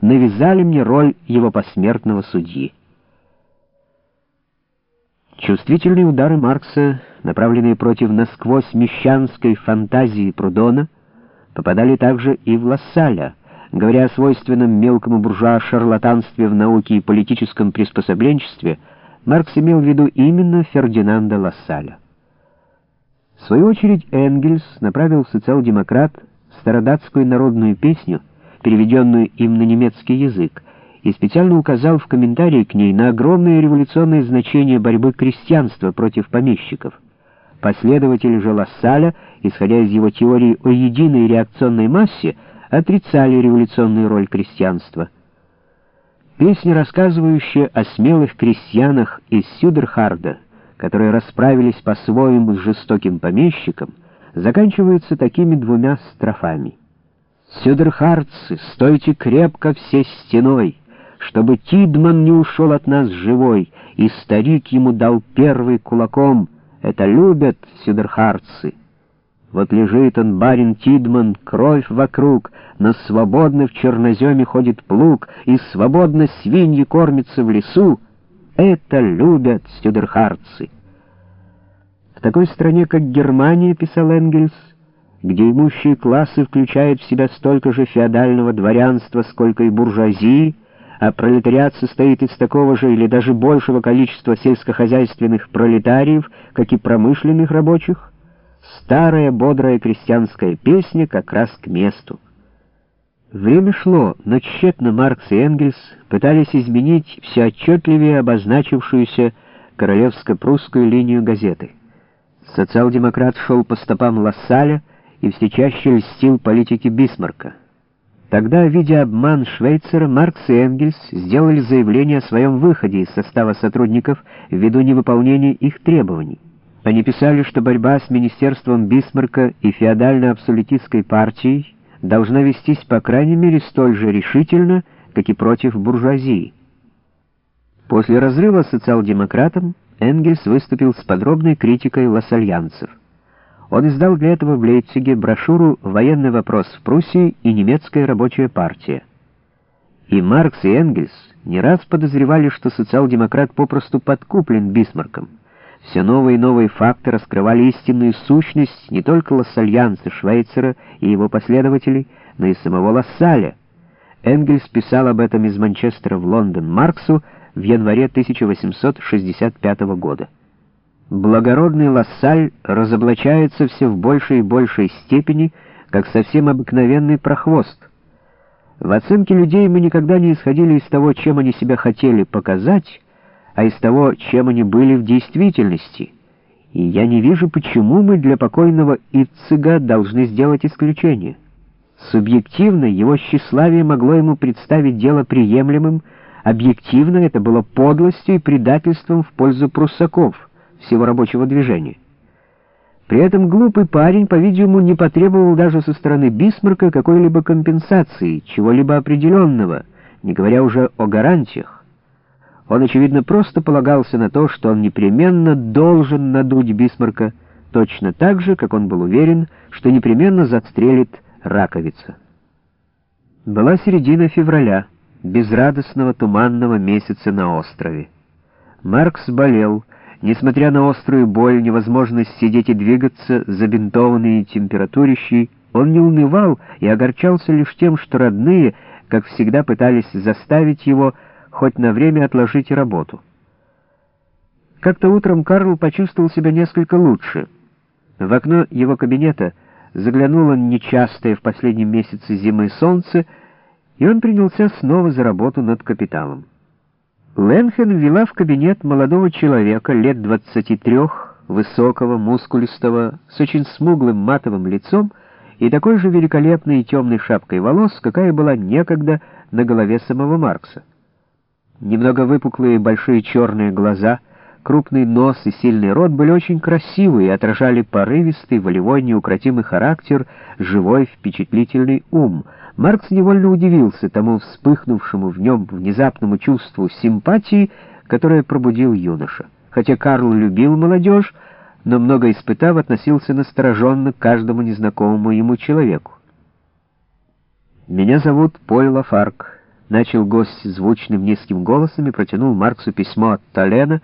навязали мне роль его посмертного судьи. Чувствительные удары Маркса, направленные против насквозь мещанской фантазии Прудона, попадали также и в Лассаля, говоря о свойственном мелкому буржуа шарлатанстве в науке и политическом приспособленчестве, Маркс имел в виду именно Фердинанда Лассаля. В свою очередь Энгельс направил в социал-демократ стародатскую народную песню, переведенную им на немецкий язык, и специально указал в комментарии к ней на огромное революционное значение борьбы крестьянства против помещиков. Последователи же Лассаля, исходя из его теории о единой реакционной массе, отрицали революционную роль крестьянства. Песня, рассказывающая о смелых крестьянах из Сюдерхарда, которые расправились по-своему с жестоким помещиком, заканчивается такими двумя строфами. «Сюдерхардцы, стойте крепко все стеной!» чтобы Тидман не ушел от нас живой, и старик ему дал первый кулаком. Это любят сюдерхарцы. Вот лежит он, барин Тидман, кровь вокруг, но свободно в черноземе ходит плуг, и свободно свиньи кормятся в лесу. Это любят сюдерхарцы. В такой стране, как Германия, писал Энгельс, где имущие классы включают в себя столько же феодального дворянства, сколько и буржуазии, а пролетариат состоит из такого же или даже большего количества сельскохозяйственных пролетариев, как и промышленных рабочих, старая бодрая крестьянская песня как раз к месту. Время шло, но тщетно Маркс и Энгельс пытались изменить все отчетливее обозначившуюся королевско-прусскую линию газеты. Социал-демократ шел по стопам Лассаля и все чаще льстил политике Бисмарка. Тогда, видя обман Швейцера, Маркс и Энгельс сделали заявление о своем выходе из состава сотрудников ввиду невыполнения их требований. Они писали, что борьба с министерством Бисмарка и феодально-абсолютистской партией должна вестись по крайней мере столь же решительно, как и против буржуазии. После разрыва с социал-демократом Энгельс выступил с подробной критикой лассальянцев. Он издал для этого в Лейпциге брошюру «Военный вопрос в Пруссии и немецкая рабочая партия». И Маркс и Энгельс не раз подозревали, что социал-демократ попросту подкуплен Бисмарком. Все новые и новые факты раскрывали истинную сущность не только Лассальянца Швейцера и его последователей, но и самого Лассаля. Энгельс писал об этом из Манчестера в Лондон Марксу в январе 1865 года. Благородный Лассаль разоблачается все в большей и большей степени, как совсем обыкновенный прохвост. В оценке людей мы никогда не исходили из того, чем они себя хотели показать, а из того, чем они были в действительности. И я не вижу, почему мы для покойного Иццига должны сделать исключение. Субъективно его тщеславие могло ему представить дело приемлемым, объективно это было подлостью и предательством в пользу пруссаков всего рабочего движения. При этом глупый парень, по-видимому, не потребовал даже со стороны Бисмарка какой-либо компенсации, чего-либо определенного, не говоря уже о гарантиях. Он, очевидно, просто полагался на то, что он непременно должен надуть Бисмарка, точно так же, как он был уверен, что непременно застрелит раковица. Была середина февраля, безрадостного туманного месяца на острове. Маркс болел, Несмотря на острую боль, невозможность сидеть и двигаться, забинтованный и температурящий, он не унывал и огорчался лишь тем, что родные, как всегда, пытались заставить его хоть на время отложить работу. Как-то утром Карл почувствовал себя несколько лучше. В окно его кабинета заглянуло нечастое в последнем месяце зимы солнце, и он принялся снова за работу над капиталом. Ленхен ввела в кабинет молодого человека лет 23, высокого, мускулистого, с очень смуглым матовым лицом и такой же великолепной темной шапкой волос, какая была некогда на голове самого Маркса. Немного выпуклые большие черные глаза, крупный нос и сильный рот были очень красивые и отражали порывистый, волевой, неукротимый характер, живой, впечатлительный ум — Маркс невольно удивился тому вспыхнувшему в нем внезапному чувству симпатии, которое пробудил юноша. Хотя Карл любил молодежь, но много испытав, относился настороженно к каждому незнакомому ему человеку. «Меня зовут Поль Лафарк», — Начал гость звучным низким голосом и протянул Марксу письмо от Толена,